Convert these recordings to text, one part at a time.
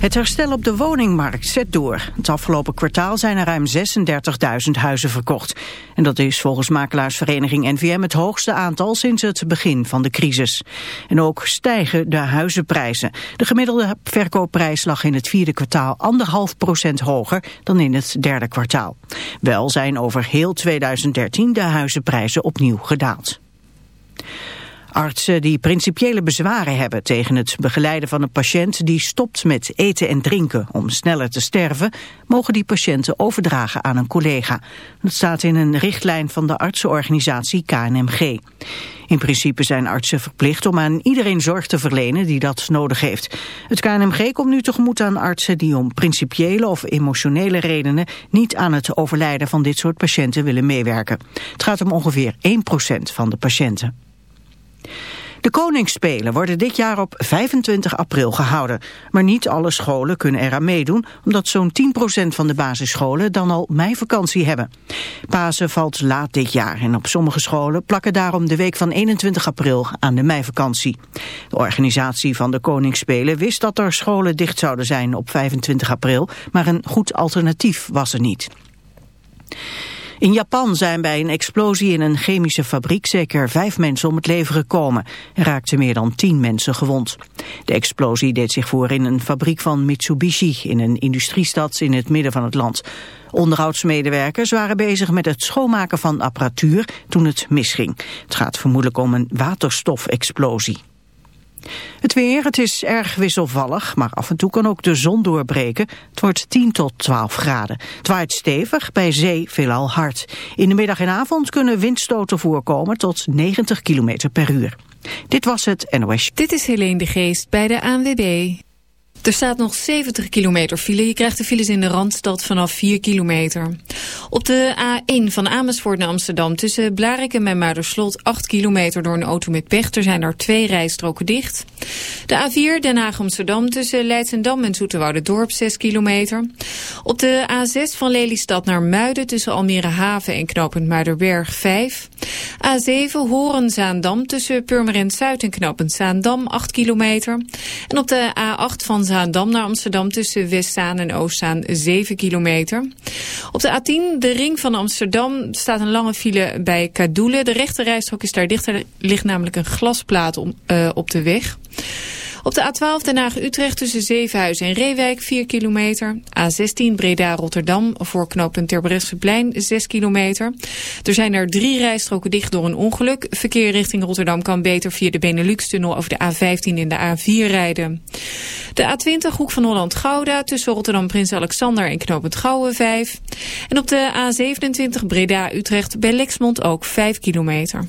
Het herstel op de woningmarkt zet door. Het afgelopen kwartaal zijn er ruim 36.000 huizen verkocht. En dat is volgens makelaarsvereniging NVM het hoogste aantal sinds het begin van de crisis. En ook stijgen de huizenprijzen. De gemiddelde verkoopprijs lag in het vierde kwartaal anderhalf procent hoger dan in het derde kwartaal. Wel zijn over heel 2013 de huizenprijzen opnieuw gedaald. Artsen die principiële bezwaren hebben tegen het begeleiden van een patiënt die stopt met eten en drinken om sneller te sterven, mogen die patiënten overdragen aan een collega. Dat staat in een richtlijn van de artsenorganisatie KNMG. In principe zijn artsen verplicht om aan iedereen zorg te verlenen die dat nodig heeft. Het KNMG komt nu tegemoet aan artsen die om principiële of emotionele redenen niet aan het overlijden van dit soort patiënten willen meewerken. Het gaat om ongeveer 1% van de patiënten. De Koningsspelen worden dit jaar op 25 april gehouden. Maar niet alle scholen kunnen eraan meedoen, omdat zo'n 10% van de basisscholen dan al meivakantie hebben. Pasen valt laat dit jaar en op sommige scholen plakken daarom de week van 21 april aan de meivakantie. De organisatie van de Koningsspelen wist dat er scholen dicht zouden zijn op 25 april, maar een goed alternatief was er niet. In Japan zijn bij een explosie in een chemische fabriek zeker vijf mensen om het leven gekomen. Er raakten meer dan tien mensen gewond. De explosie deed zich voor in een fabriek van Mitsubishi in een industriestad in het midden van het land. Onderhoudsmedewerkers waren bezig met het schoonmaken van apparatuur toen het misging. Het gaat vermoedelijk om een waterstofexplosie. Het weer, het is erg wisselvallig, maar af en toe kan ook de zon doorbreken. Het wordt 10 tot 12 graden. Het waait stevig, bij zee veelal hard. In de middag en avond kunnen windstoten voorkomen tot 90 km per uur. Dit was het NOS. Dit is Helene de Geest bij de ANWB. Er staat nog 70 kilometer file. Je krijgt de files in de Randstad vanaf 4 kilometer. Op de A1 van Amersfoort naar Amsterdam tussen Blarikum en Muiderslot 8 kilometer door een auto met pech. Er zijn er twee rijstroken dicht. De A4 Den Haag-Amsterdam tussen Leidsendam en Dorp 6 kilometer. Op de A6 van Lelystad naar Muiden tussen Almere Haven en knooppunt Muiderberg 5. A7 Horen-Zaandam tussen Purmerend Zuid en knooppunt Zaandam 8 kilometer. En op de A8 van Zaandam naar Amsterdam tussen Westzaan en Oostzaan 7 kilometer. Op de A10, de ring van Amsterdam, staat een lange file bij Kadoelen. De rechte rijstrook is daar dichter, er ligt namelijk een glasplaat om, uh, op de weg. Op de A12 Den Haag-Utrecht tussen Zevenhuizen en Reewijk 4 kilometer. A16 Breda-Rotterdam voor knooppunt Terbrechtseplein 6 kilometer. Er zijn er drie rijstroken dicht door een ongeluk. Verkeer richting Rotterdam kan beter via de Benelux-tunnel over de A15 en de A4 rijden. De A20 Hoek van Holland-Gouda tussen Rotterdam-Prins Alexander en knooppunt Gouwen 5. En op de A27 Breda-Utrecht bij Lexmond ook 5 kilometer.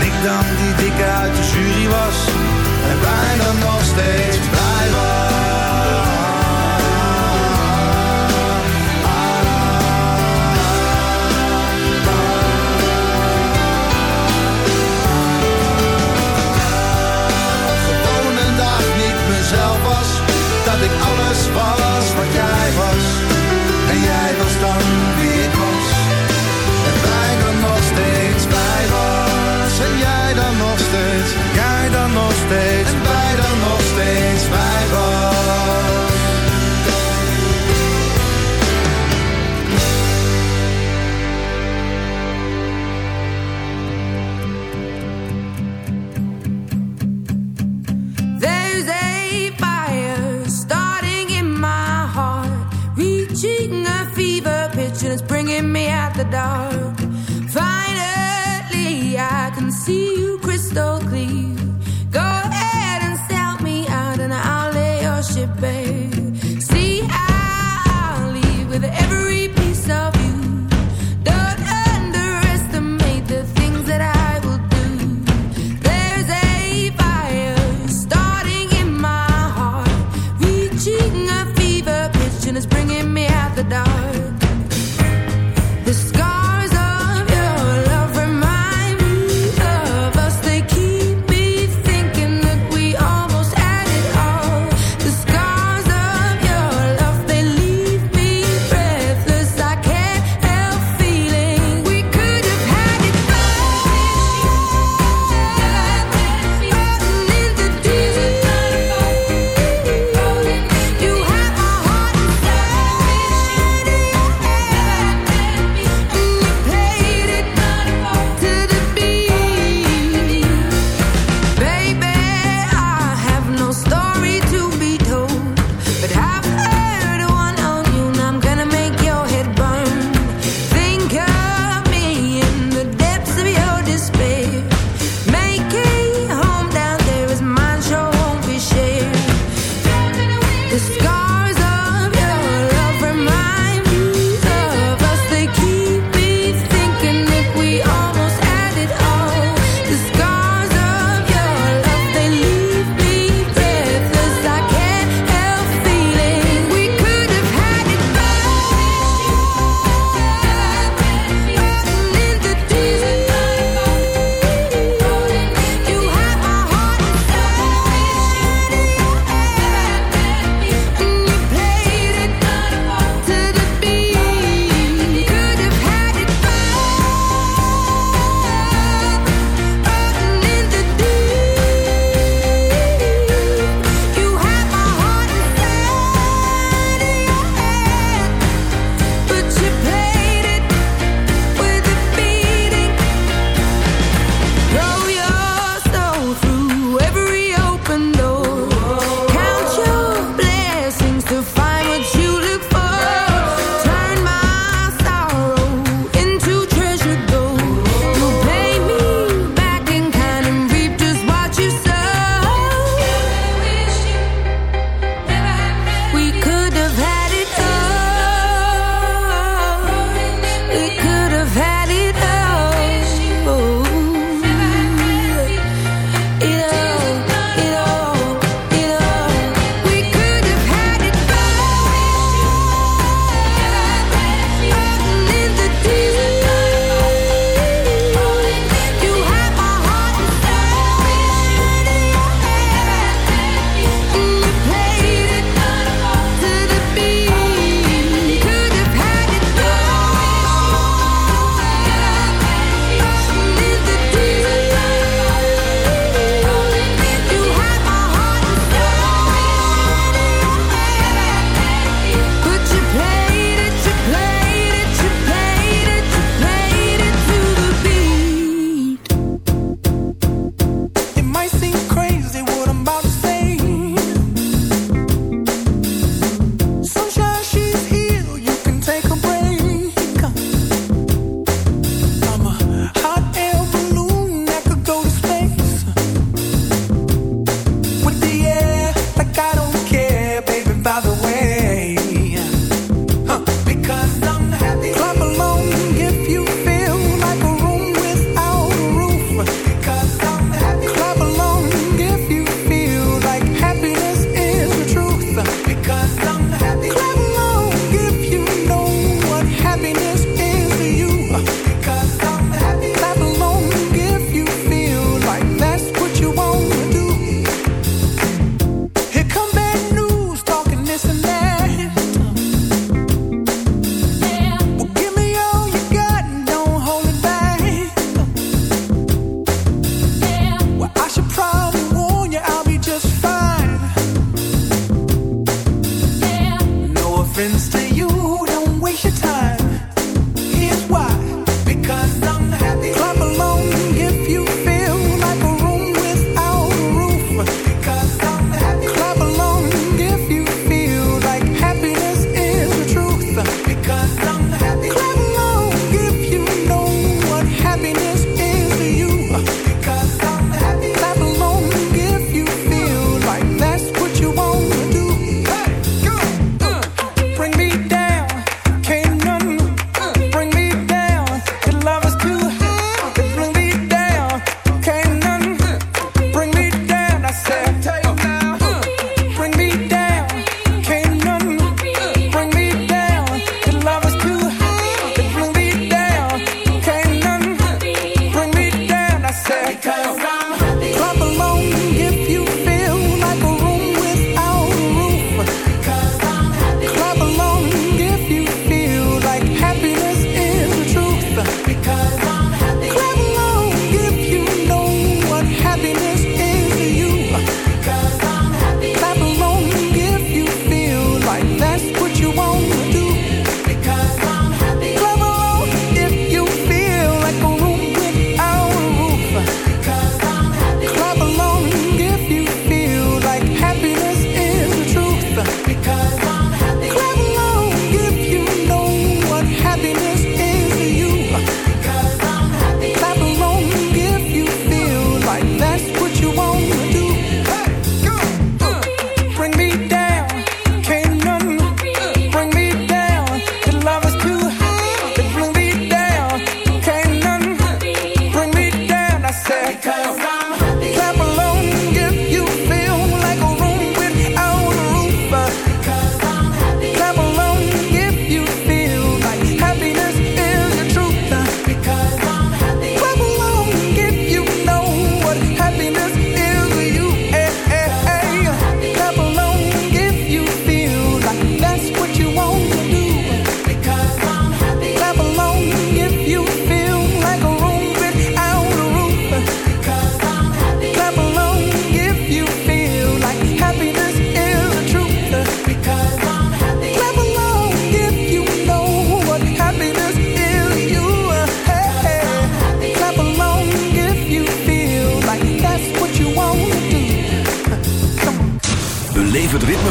Ik dan die dikke uit de jury was. En bijna nog steeds blij was. Gewoon een dag niet mezelf was. Dat ik alles was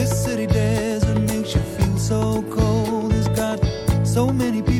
This city desert makes you feel so cold. It's got so many people.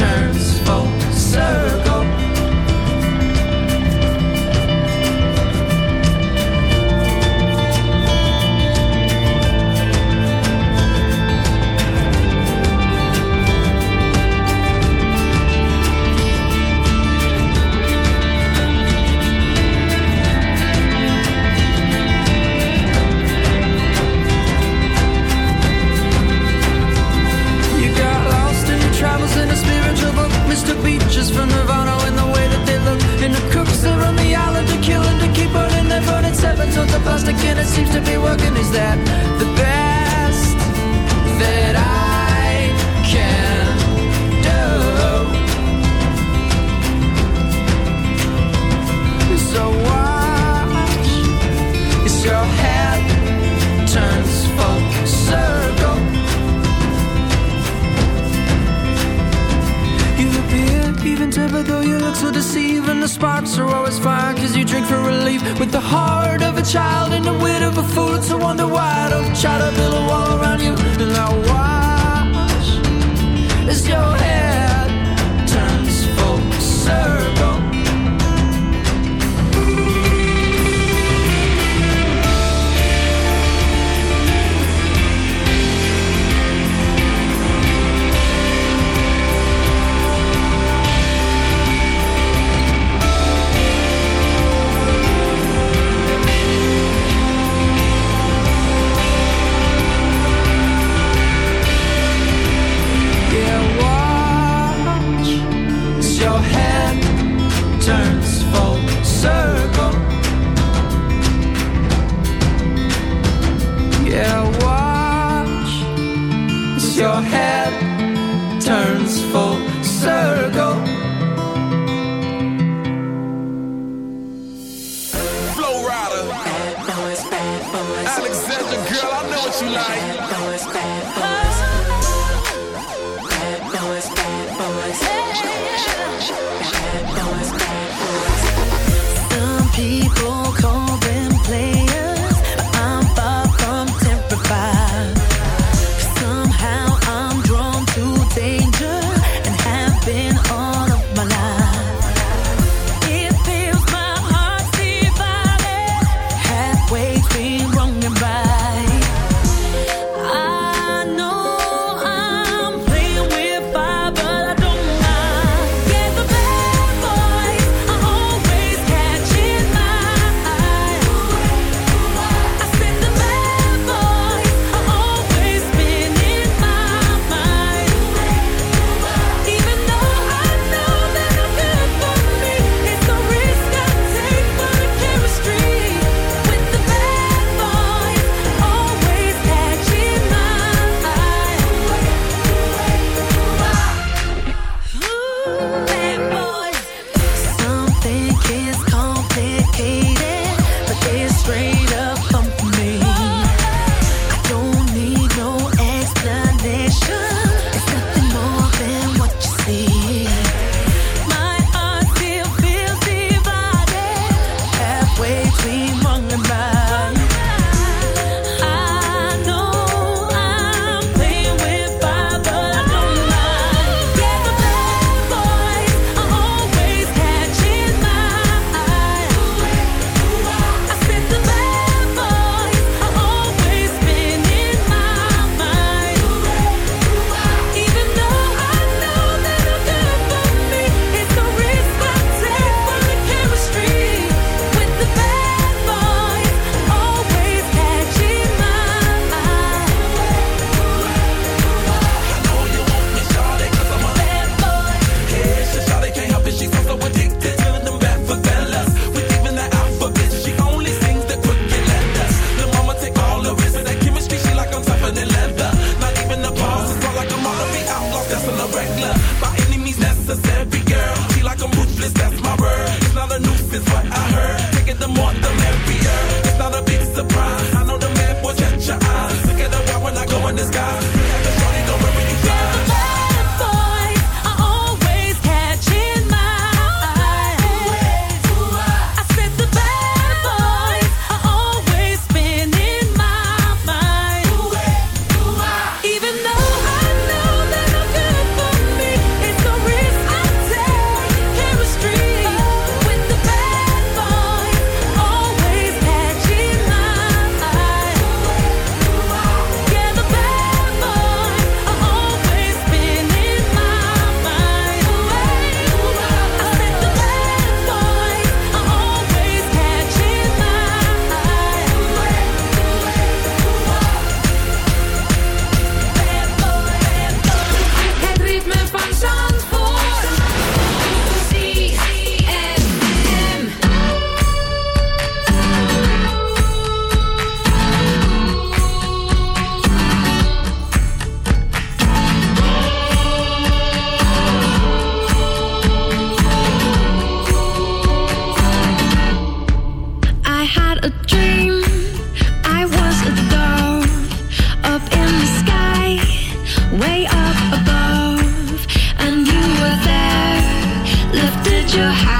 turns full circle. your house.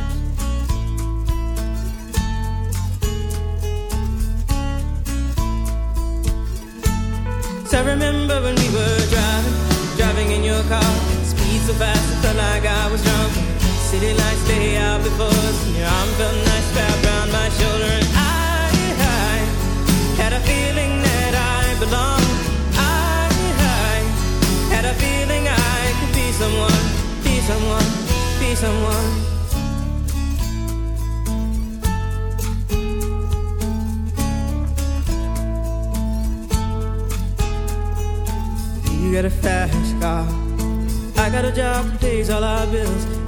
Someone. You got a fast car. I got a job that pays all our bills.